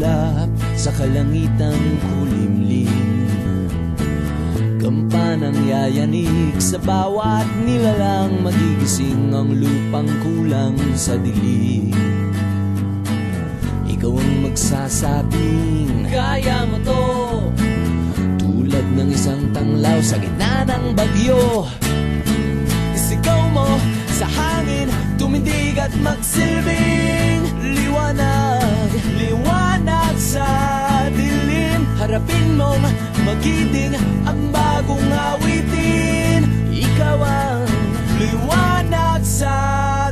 ulap sa kalangitang kulimlim. Kampanang yayanig sa bawat nilalang Magigising ang lupang kulang sa dilim. Ikaw ang magsasabing Kaya mo to. Tulad ng isang tanglaw sa gitna ng bagyo. Isigaw mo sa hangin Tumindig at magsilbing magiting ang bagong awitin. Ikaw ang liwanag sa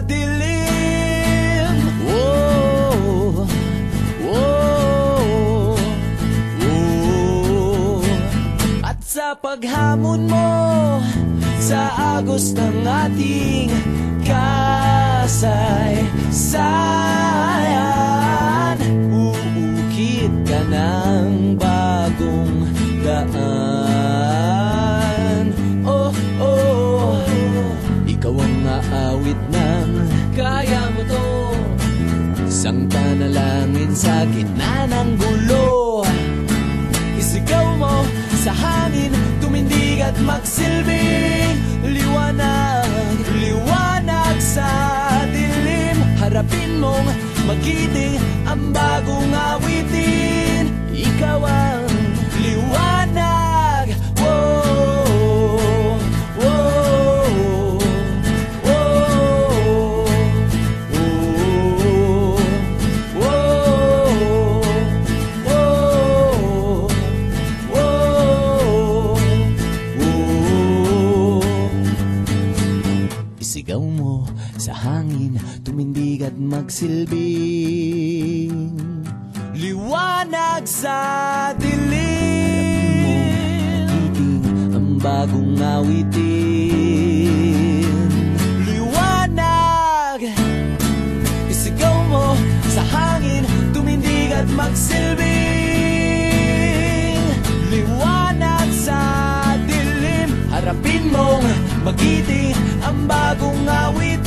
dilim. Oh, oh, oh At sa paghamon mo sa agos ng ating kasay-sayan Isang panalangin sa gitna ng gulo. Isigaw mo sa hangin Tumindig at magsilbing Liwanag, liwanag sa dilim. Harapin mong magiting ang bagong awitin. Ikaw ang liwanag hangin, tumindig at magsilbing Liwanag sa dilim. Magiting ang bagong awitin. Liwanag Isigaw mo sa hangin Tumindig at magsilbing Liwanag sa dilim Harapin mong magiting ang bagong awitin